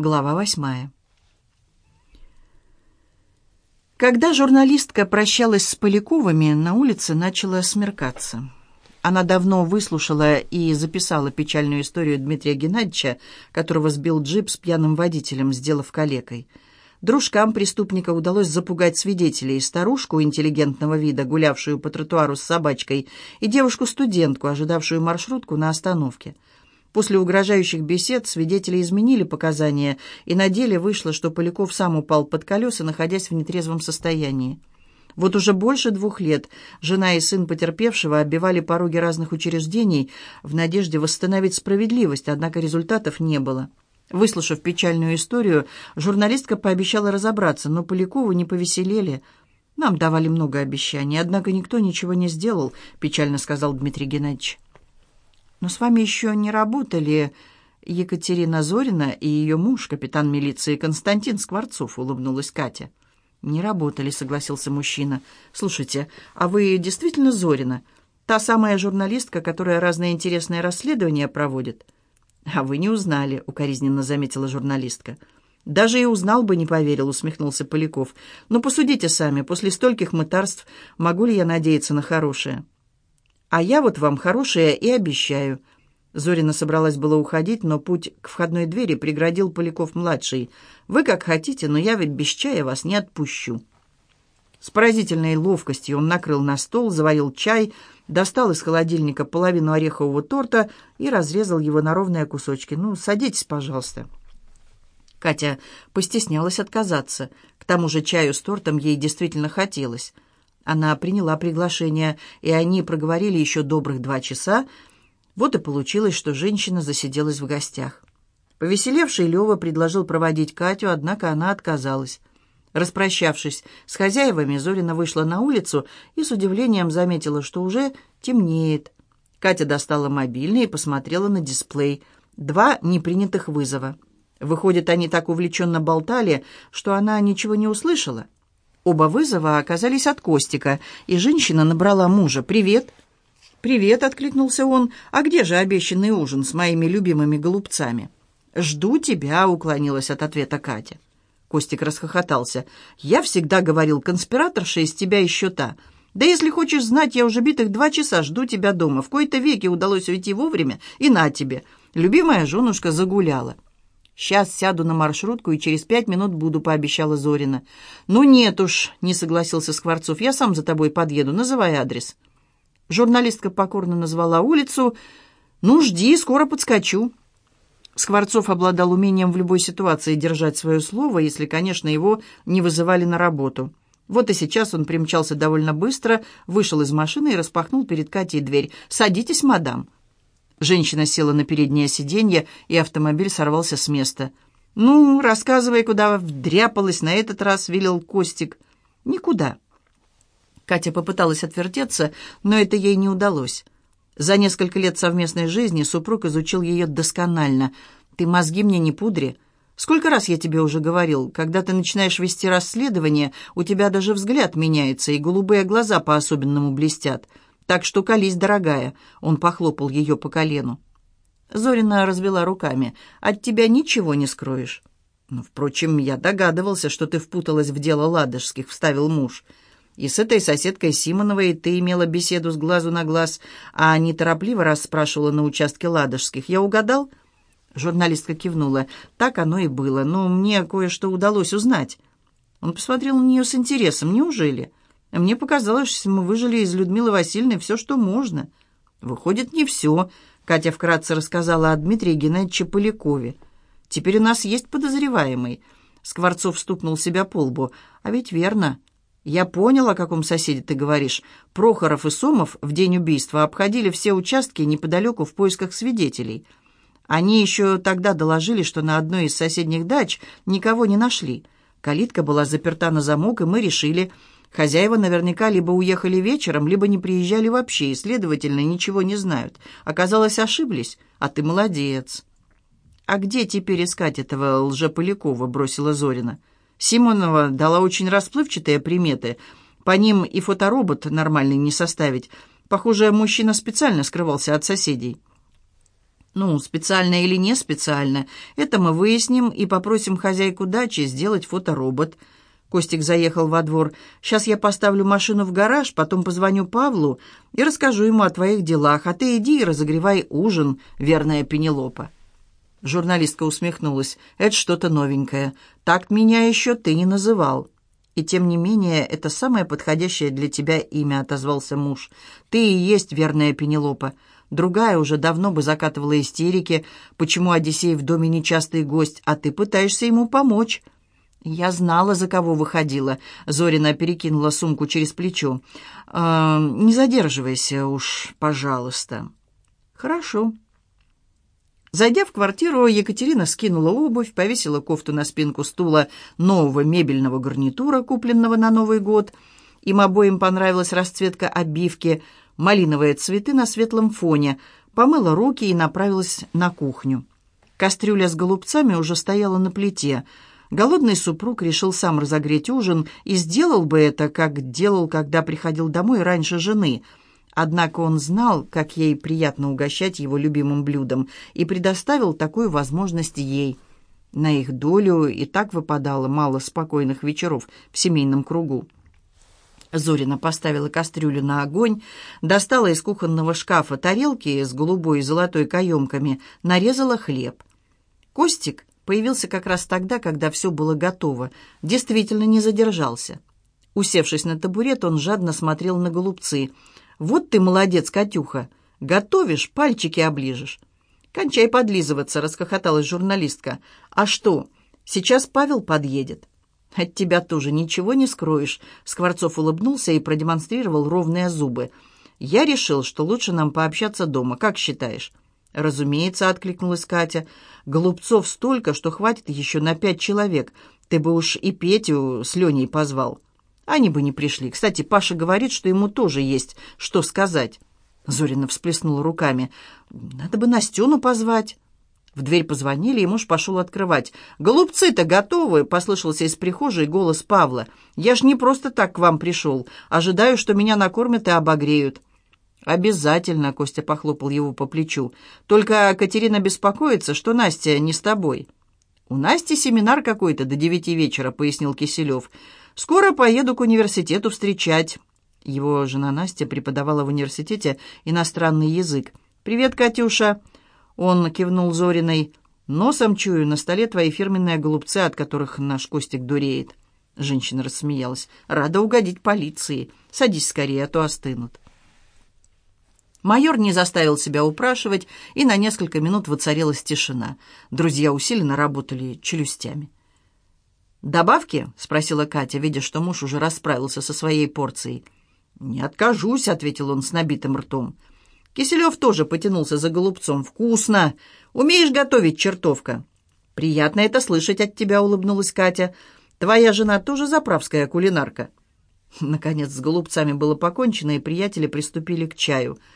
Глава восьмая. Когда журналистка прощалась с Поляковыми, на улице начало смеркаться. Она давно выслушала и записала печальную историю Дмитрия Геннадьевича, которого сбил джип с пьяным водителем, сделав калекой. Дружкам преступника удалось запугать свидетелей, старушку интеллигентного вида, гулявшую по тротуару с собачкой, и девушку-студентку, ожидавшую маршрутку на остановке – После угрожающих бесед свидетели изменили показания, и на деле вышло, что Поляков сам упал под колеса, находясь в нетрезвом состоянии. Вот уже больше двух лет жена и сын потерпевшего оббивали пороги разных учреждений в надежде восстановить справедливость, однако результатов не было. Выслушав печальную историю, журналистка пообещала разобраться, но Полякову не повеселели. «Нам давали много обещаний, однако никто ничего не сделал», — печально сказал Дмитрий Геннадьевич. Но с вами еще не работали Екатерина Зорина и ее муж, капитан милиции Константин Скворцов, улыбнулась Катя. «Не работали», — согласился мужчина. «Слушайте, а вы действительно Зорина? Та самая журналистка, которая разные интересные расследования проводит?» «А вы не узнали», — укоризненно заметила журналистка. «Даже и узнал бы, не поверил», — усмехнулся Поляков. «Но посудите сами, после стольких мытарств могу ли я надеяться на хорошее?» А я вот вам хорошее и обещаю». Зорина собралась было уходить, но путь к входной двери преградил Поляков-младший. «Вы как хотите, но я ведь без чая вас не отпущу». С поразительной ловкостью он накрыл на стол, заварил чай, достал из холодильника половину орехового торта и разрезал его на ровные кусочки. «Ну, садитесь, пожалуйста». Катя постеснялась отказаться. К тому же чаю с тортом ей действительно хотелось. Она приняла приглашение, и они проговорили еще добрых два часа. Вот и получилось, что женщина засиделась в гостях. Повеселевший Лева предложил проводить Катю, однако она отказалась. Распрощавшись с хозяевами, Зорина вышла на улицу и с удивлением заметила, что уже темнеет. Катя достала мобильный и посмотрела на дисплей. Два непринятых вызова. Выходит, они так увлеченно болтали, что она ничего не услышала. Оба вызова оказались от Костика, и женщина набрала мужа. «Привет!» «Привет!» — откликнулся он. «А где же обещанный ужин с моими любимыми голубцами?» «Жду тебя!» — уклонилась от ответа Катя. Костик расхохотался. «Я всегда говорил, конспираторша из тебя еще та. Да если хочешь знать, я уже битых два часа жду тебя дома. В кои-то веке удалось уйти вовремя, и на тебе. Любимая женушка загуляла». «Сейчас сяду на маршрутку и через пять минут буду», — пообещала Зорина. «Ну нет уж», — не согласился Скворцов, — «я сам за тобой подъеду. Называй адрес». Журналистка покорно назвала улицу. «Ну, жди, скоро подскочу». Скворцов обладал умением в любой ситуации держать свое слово, если, конечно, его не вызывали на работу. Вот и сейчас он примчался довольно быстро, вышел из машины и распахнул перед Катей дверь. «Садитесь, мадам». Женщина села на переднее сиденье, и автомобиль сорвался с места. «Ну, рассказывай, куда вдряпалась на этот раз», — велел Костик. «Никуда». Катя попыталась отвертеться, но это ей не удалось. За несколько лет совместной жизни супруг изучил ее досконально. «Ты мозги мне не пудри. Сколько раз я тебе уже говорил, когда ты начинаешь вести расследование, у тебя даже взгляд меняется, и голубые глаза по-особенному блестят. Так что колись, дорогая!» Он похлопал ее по колену. Зорина развела руками. «От тебя ничего не скроешь». «Ну, впрочем, я догадывался, что ты впуталась в дело ладожских», — вставил муж. «И с этой соседкой Симоновой ты имела беседу с глазу на глаз, а неторопливо расспрашивала на участке ладожских. Я угадал?» Журналистка кивнула. «Так оно и было, но мне кое-что удалось узнать». Он посмотрел на нее с интересом. «Неужели?» Мне показалось, что мы выжили из Людмилы Васильевны все, что можно. Выходит, не все. Катя вкратце рассказала о Дмитрии Геннадьевиче Полякове. Теперь у нас есть подозреваемый. Скворцов стукнул себя по лбу. А ведь верно. Я понял, о каком соседе ты говоришь. Прохоров и Сомов в день убийства обходили все участки неподалеку в поисках свидетелей. Они еще тогда доложили, что на одной из соседних дач никого не нашли. Калитка была заперта на замок, и мы решили, Хозяева наверняка либо уехали вечером, либо не приезжали вообще, и, следовательно, ничего не знают. Оказалось, ошиблись, а ты молодец. «А где теперь искать этого лжеполякова?» — бросила Зорина. Симонова дала очень расплывчатые приметы. По ним и фоторобот нормальный не составить. Похоже, мужчина специально скрывался от соседей. Ну, специально или не специально, это мы выясним и попросим хозяйку дачи сделать фоторобот. Костик заехал во двор. «Сейчас я поставлю машину в гараж, потом позвоню Павлу и расскажу ему о твоих делах, а ты иди и разогревай ужин, верная Пенелопа». Журналистка усмехнулась. «Это что-то новенькое. Так меня еще ты не называл». «И тем не менее, это самое подходящее для тебя имя», — отозвался муж. «Ты и есть верная Пенелопа. Другая уже давно бы закатывала истерики, почему Одиссей в доме нечастый гость, а ты пытаешься ему помочь». «Я знала, за кого выходила», — Зорина перекинула сумку через плечо. «Э, «Не задерживайся уж, пожалуйста». «Хорошо». Зайдя в квартиру, Екатерина скинула обувь, повесила кофту на спинку стула нового мебельного гарнитура, купленного на Новый год. Им обоим понравилась расцветка обивки, малиновые цветы на светлом фоне, помыла руки и направилась на кухню. Кастрюля с голубцами уже стояла на плите — Голодный супруг решил сам разогреть ужин и сделал бы это, как делал, когда приходил домой раньше жены. Однако он знал, как ей приятно угощать его любимым блюдом, и предоставил такую возможность ей. На их долю и так выпадало мало спокойных вечеров в семейном кругу. Зорина поставила кастрюлю на огонь, достала из кухонного шкафа тарелки с голубой и золотой каемками, нарезала хлеб. Костик появился как раз тогда, когда все было готово, действительно не задержался. Усевшись на табурет, он жадно смотрел на голубцы. «Вот ты молодец, Катюха! Готовишь, пальчики оближешь!» «Кончай подлизываться», — расхохоталась журналистка. «А что, сейчас Павел подъедет?» «От тебя тоже ничего не скроешь», — Скворцов улыбнулся и продемонстрировал ровные зубы. «Я решил, что лучше нам пообщаться дома. Как считаешь?» «Разумеется», — откликнулась Катя. «Голубцов столько, что хватит еще на пять человек. Ты бы уж и Петю с Леней позвал. Они бы не пришли. Кстати, Паша говорит, что ему тоже есть что сказать». Зорина всплеснула руками. «Надо бы Настену позвать». В дверь позвонили, и муж пошел открывать. «Голубцы-то готовы!» — послышался из прихожей голос Павла. «Я ж не просто так к вам пришел. Ожидаю, что меня накормят и обогреют». «Обязательно», — Костя похлопал его по плечу. «Только Катерина беспокоится, что Настя не с тобой». «У Насти семинар какой-то до девяти вечера», — пояснил Киселев. «Скоро поеду к университету встречать». Его жена Настя преподавала в университете иностранный язык. «Привет, Катюша!» Он кивнул Зориной. «Носом чую, на столе твои фирменные голубцы, от которых наш Костик дуреет». Женщина рассмеялась. «Рада угодить полиции. Садись скорее, а то остынут». Майор не заставил себя упрашивать, и на несколько минут воцарилась тишина. Друзья усиленно работали челюстями. «Добавки?» — спросила Катя, видя, что муж уже расправился со своей порцией. «Не откажусь», — ответил он с набитым ртом. Киселев тоже потянулся за голубцом. «Вкусно! Умеешь готовить, чертовка!» «Приятно это слышать от тебя», — улыбнулась Катя. «Твоя жена тоже заправская кулинарка». Наконец с голубцами было покончено, и приятели приступили к чаю —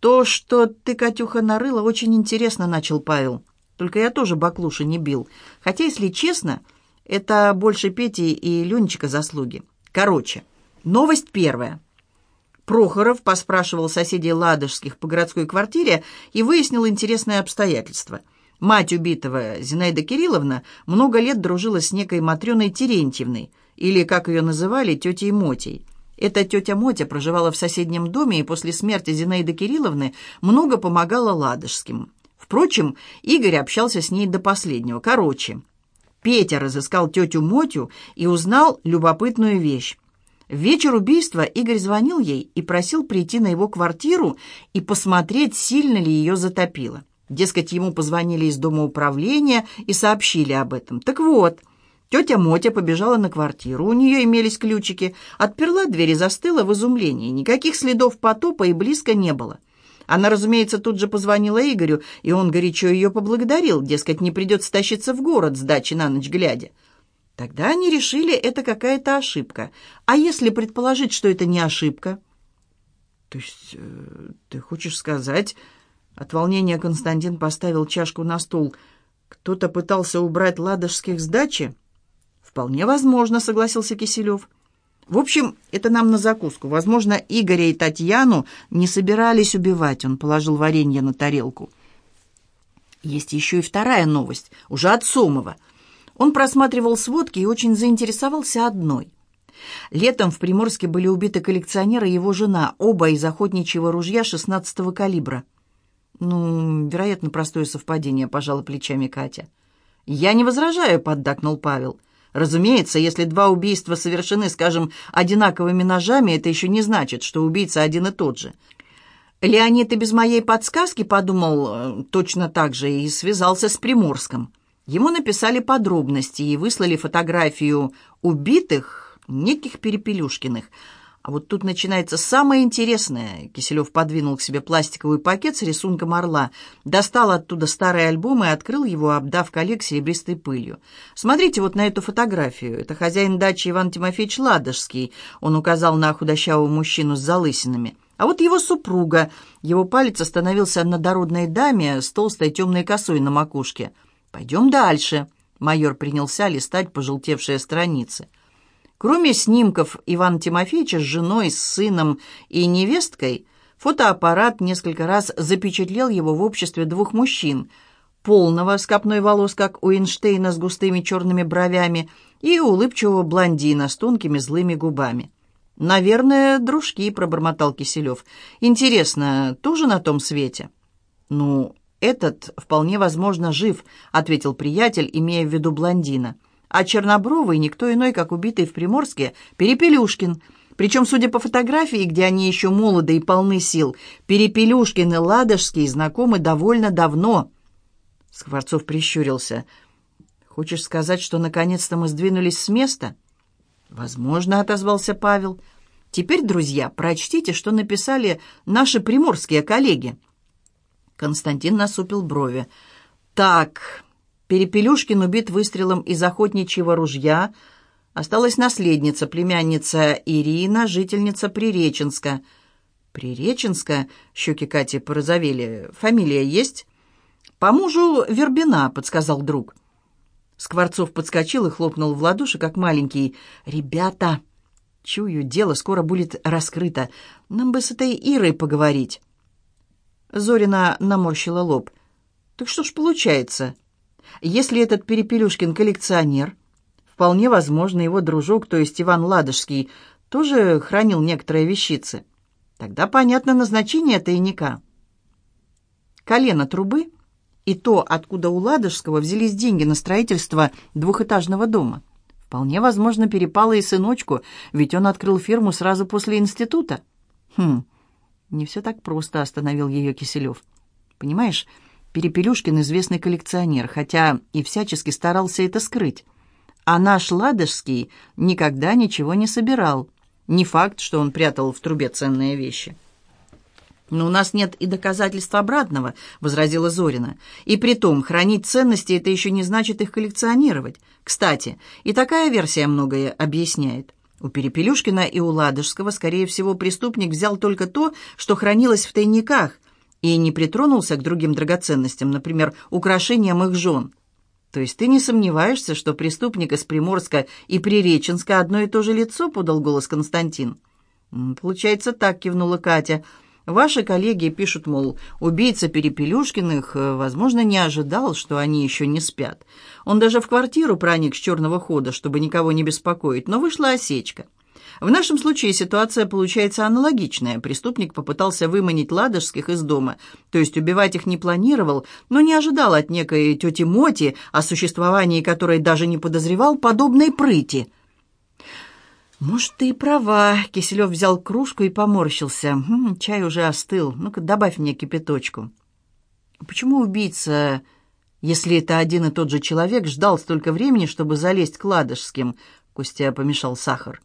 «То, что ты, Катюха, нарыла, очень интересно», — начал Павел. «Только я тоже баклуши не бил. Хотя, если честно, это больше Пети и Ленечка заслуги. Короче, новость первая». Прохоров поспрашивал соседей Ладожских по городской квартире и выяснил интересное обстоятельство. Мать убитого, Зинаида Кирилловна, много лет дружила с некой Матрёной Терентьевной, или, как ее называли, тетей Мотей. Эта тетя Мотя проживала в соседнем доме и после смерти Зинаиды Кирилловны много помогала Ладожским. Впрочем, Игорь общался с ней до последнего. Короче, Петя разыскал тетю Мотю и узнал любопытную вещь. В вечер убийства Игорь звонил ей и просил прийти на его квартиру и посмотреть, сильно ли ее затопило. Дескать, ему позвонили из дома управления и сообщили об этом. Так вот, Тетя Мотя побежала на квартиру, у нее имелись ключики, отперла дверь и застыла в изумлении. Никаких следов потопа и близко не было. Она, разумеется, тут же позвонила Игорю, и он горячо ее поблагодарил, дескать, не придется тащиться в город с дачи на ночь глядя. Тогда они решили, это какая-то ошибка. А если предположить, что это не ошибка? То есть, э, ты хочешь сказать... От волнения Константин поставил чашку на стул. Кто-то пытался убрать ладожских с дачи? «Вполне возможно», — согласился Киселев. «В общем, это нам на закуску. Возможно, Игоря и Татьяну не собирались убивать», — он положил варенье на тарелку. Есть еще и вторая новость, уже от Сомова. Он просматривал сводки и очень заинтересовался одной. Летом в Приморске были убиты коллекционер и его жена, оба из охотничьего ружья 16-го калибра. «Ну, вероятно, простое совпадение», — пожала плечами Катя. «Я не возражаю», — поддакнул Павел. «Разумеется, если два убийства совершены, скажем, одинаковыми ножами, это еще не значит, что убийца один и тот же. Леонид и без моей подсказки подумал э, точно так же и связался с Приморском. Ему написали подробности и выслали фотографию убитых, неких Перепелюшкиных. А вот тут начинается самое интересное. Киселев подвинул к себе пластиковый пакет с рисунком орла, достал оттуда старый альбом и открыл его, обдав коллег серебристой пылью. «Смотрите вот на эту фотографию. Это хозяин дачи Иван Тимофеевич Ладожский». Он указал на худощавого мужчину с залысинами. А вот его супруга. Его палец остановился на дородной даме с толстой темной косой на макушке. «Пойдем дальше». Майор принялся листать пожелтевшие страницы. Кроме снимков Ивана Тимофеевича с женой, с сыном и невесткой, фотоаппарат несколько раз запечатлел его в обществе двух мужчин, полного с копной волос, как у Эйнштейна с густыми черными бровями, и улыбчивого блондина с тонкими злыми губами. «Наверное, дружки», — пробормотал Киселев. «Интересно, тоже на том свете?» «Ну, этот вполне возможно жив», — ответил приятель, имея в виду блондина. «А Чернобровый никто иной, как убитый в Приморске, Перепелюшкин. Причем, судя по фотографии, где они еще молоды и полны сил, Перепелюшкин и Ладожский знакомы довольно давно». Скворцов прищурился. «Хочешь сказать, что наконец-то мы сдвинулись с места?» «Возможно», — отозвался Павел. «Теперь, друзья, прочтите, что написали наши приморские коллеги». Константин насупил брови. «Так, Перепелюшкин убит выстрелом из охотничьего ружья. Осталась наследница, племянница Ирина, жительница Приреченска». «Приреченска?» — щеки Кати порозовели. «Фамилия есть?» «По мужу Вербина», — подсказал друг. Скворцов подскочил и хлопнул в ладоши, как маленький. «Ребята, чую, дело скоро будет раскрыто. Нам бы с этой Ирой поговорить». Зорина наморщила лоб. «Так что ж получается? Если этот Перепелюшкин коллекционер, вполне возможно, его дружок, то есть Иван Ладожский, тоже хранил некоторые вещицы. Тогда понятно назначение тайника. Колено трубы и то, откуда у Ладожского взялись деньги на строительство двухэтажного дома. Вполне возможно, перепало и сыночку, ведь он открыл фирму сразу после института. Хм, не все так просто, остановил ее Киселев. Понимаешь, Перепелюшкин известный коллекционер, хотя и всячески старался это скрыть. А наш Ладожский никогда ничего не собирал. Не факт, что он прятал в трубе ценные вещи. «Но у нас нет и доказательств обратного», — возразила Зорина. «И при том, хранить ценности — это еще не значит их коллекционировать. Кстати, и такая версия многое объясняет. У Перепелюшкина и у Ладожского, скорее всего, преступник взял только то, что хранилось в тайниках, и не притронулся к другим драгоценностям, например, украшениям их жен. То есть ты не сомневаешься, что преступник из Приморска и Приреченска одно и то же лицо, подал голос Константин? «Получается так», — кивнула Катя, — Ваши коллеги пишут, мол, убийца Перепелюшкиных, э, возможно, не ожидал, что они еще не спят. Он даже в квартиру проник с черного хода, чтобы никого не беспокоить, но вышла осечка. В нашем случае ситуация получается аналогичная. Преступник попытался выманить ладожских из дома, то есть убивать их не планировал, но не ожидал от некой тети Моти, о существовании которой даже не подозревал, подобной прыти. «Может, ты и права». Киселев взял кружку и поморщился. «М -м, «Чай уже остыл. Ну-ка, добавь мне кипяточку». «Почему убийца, если это один и тот же человек, ждал столько времени, чтобы залезть к Ладожским?» Костя помешал сахар.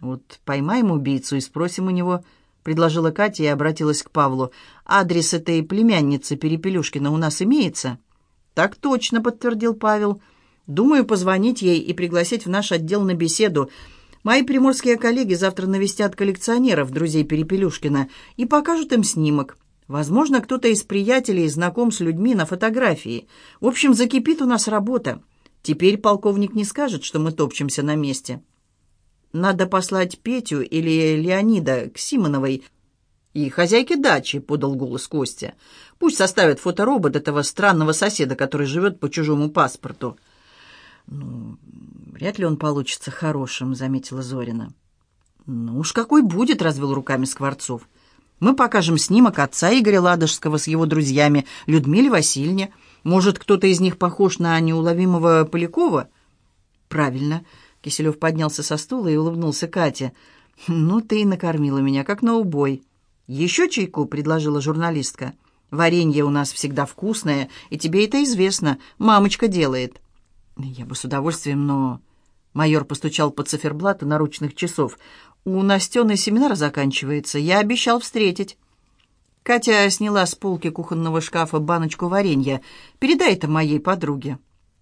«Вот поймаем убийцу и спросим у него», — предложила Катя и обратилась к Павлу. «Адрес этой племянницы Перепелюшкина у нас имеется?» «Так точно», — подтвердил Павел. «Думаю, позвонить ей и пригласить в наш отдел на беседу». Мои приморские коллеги завтра навестят коллекционеров, друзей Перепелюшкина, и покажут им снимок. Возможно, кто-то из приятелей знаком с людьми на фотографии. В общем, закипит у нас работа. Теперь полковник не скажет, что мы топчемся на месте. Надо послать Петю или Леонида к Симоновой. «И хозяйке дачи», — подал голос Костя. «Пусть составят фоторобот этого странного соседа, который живет по чужому паспорту». «Ну, вряд ли он получится хорошим», — заметила Зорина. «Ну уж какой будет», — развел руками Скворцов. «Мы покажем снимок отца Игоря Ладожского с его друзьями, Людмиле Васильевне. Может, кто-то из них похож на неуловимого Полякова?» «Правильно», — Киселев поднялся со стула и улыбнулся Кате. «Ну, ты и накормила меня, как на убой». «Еще чайку?» — предложила журналистка. «Варенье у нас всегда вкусное, и тебе это известно. Мамочка делает». «Я бы с удовольствием, но...» Майор постучал по циферблату наручных часов. «У Настены семинар заканчивается. Я обещал встретить». Катя сняла с полки кухонного шкафа баночку варенья. «Передай это моей подруге».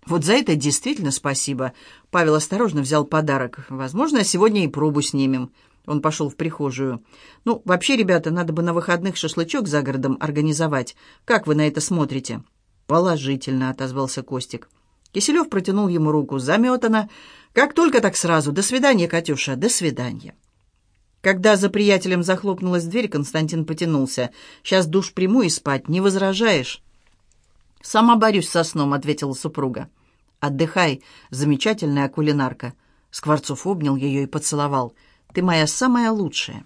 «Вот за это действительно спасибо». Павел осторожно взял подарок. «Возможно, сегодня и пробу снимем». Он пошел в прихожую. «Ну, вообще, ребята, надо бы на выходных шашлычок за городом организовать. Как вы на это смотрите?» «Положительно», — отозвался Костик. Киселев протянул ему руку. «Заметано. Как только так сразу. До свидания, Катюша, до свидания». Когда за приятелем захлопнулась дверь, Константин потянулся. «Сейчас душ приму и спать. Не возражаешь?» «Сама борюсь со сном», — ответила супруга. «Отдыхай, замечательная кулинарка». Скворцов обнял ее и поцеловал. «Ты моя самая лучшая».